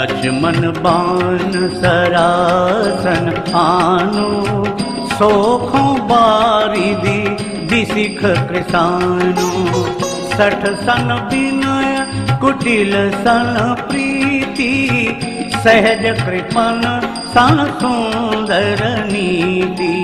लक्ष्मण बाण सरासन आनो सोखों बारिदी दिसिख कृसानो। सठ सन विनय कुटिल सन प्रीति सहज कृपन सन सुंदर नीति।